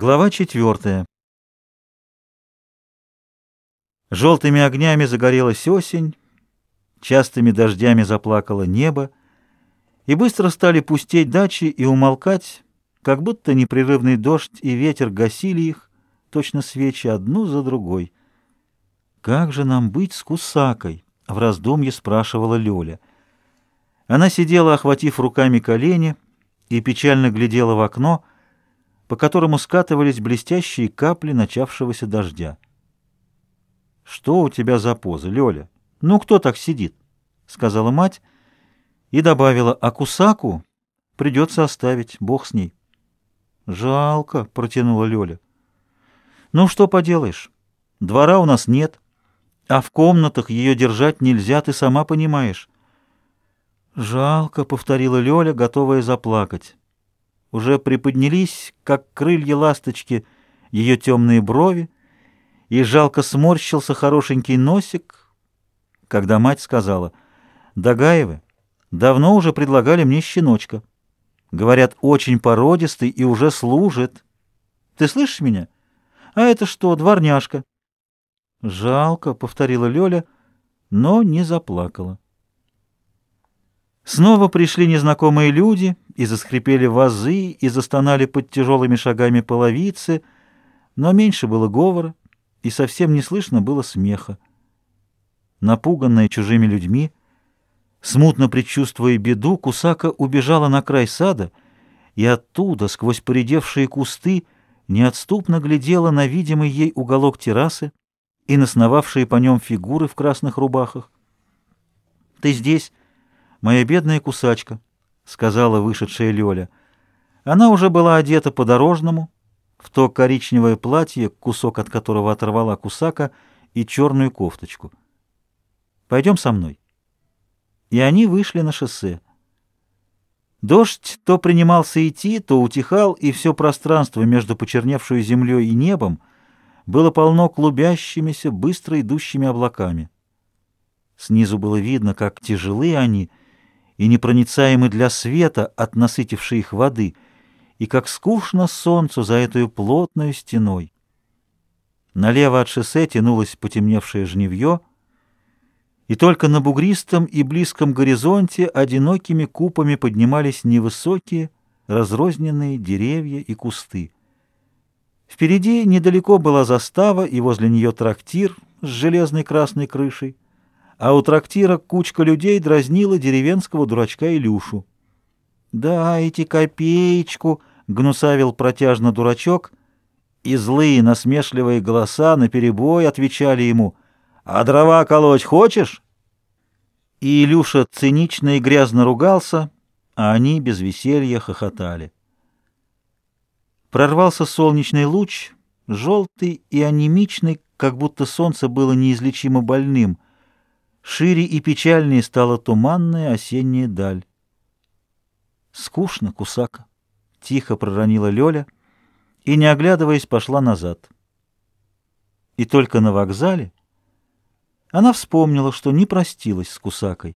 Глава четвертая. Желтыми огнями загорелась осень, частыми дождями заплакало небо, и быстро стали пустеть дачи и умолкать, как будто непрерывный дождь и ветер гасили их, точно свечи, одну за другой. «Как же нам быть с Кусакой?» — в раздумье спрашивала Лёля. Она сидела, охватив руками колени, и печально глядела в окно — по которому скатывались блестящие капли начавшегося дождя. «Что у тебя за поза, Лёля? Ну, кто так сидит?» — сказала мать и добавила, «А Кусаку придется оставить, бог с ней». «Жалко», — протянула Лёля. «Ну, что поделаешь, двора у нас нет, а в комнатах ее держать нельзя, ты сама понимаешь». «Жалко», — повторила Лёля, готовая заплакать уже приподнялись, как крылья ласточки, ее темные брови, и жалко сморщился хорошенький носик, когда мать сказала, «Дагаевы давно уже предлагали мне щеночка. Говорят, очень породистый и уже служит. Ты слышишь меня? А это что, дворняжка?» «Жалко», — повторила Лёля, но не заплакала. Снова пришли незнакомые люди, и заскрипели вазы, и застонали под тяжелыми шагами половицы, но меньше было говора, и совсем не слышно было смеха. Напуганная чужими людьми, смутно предчувствуя беду, Кусака убежала на край сада и оттуда, сквозь поредевшие кусты, неотступно глядела на видимый ей уголок террасы и насновавшие по нем фигуры в красных рубахах. «Ты здесь?» «Моя бедная кусачка», — сказала вышедшая Лёля. Она уже была одета по-дорожному, в то коричневое платье, кусок от которого оторвала кусака, и черную кофточку. «Пойдем со мной». И они вышли на шоссе. Дождь то принимался идти, то утихал, и все пространство между почерневшей землей и небом было полно клубящимися, быстро идущими облаками. Снизу было видно, как тяжелы они — и непроницаемы для света от насытившей их воды, и как скучно солнцу за этой плотной стеной. Налево от шоссе тянулось потемневшее жневье, и только на бугристом и близком горизонте одинокими купами поднимались невысокие, разрозненные деревья и кусты. Впереди недалеко была застава, и возле нее трактир с железной красной крышей а у трактира кучка людей дразнила деревенского дурачка Илюшу. «Дайте копеечку!» — гнусавил протяжно дурачок, и злые насмешливые голоса наперебой отвечали ему «А дрова колоть хочешь?» И Илюша цинично и грязно ругался, а они без веселья хохотали. Прорвался солнечный луч, желтый и анемичный, как будто солнце было неизлечимо больным — Шире и печальнее стала туманная осенняя даль. «Скучно, Кусака», — тихо проронила Лёля и, не оглядываясь, пошла назад. И только на вокзале она вспомнила, что не простилась с Кусакой.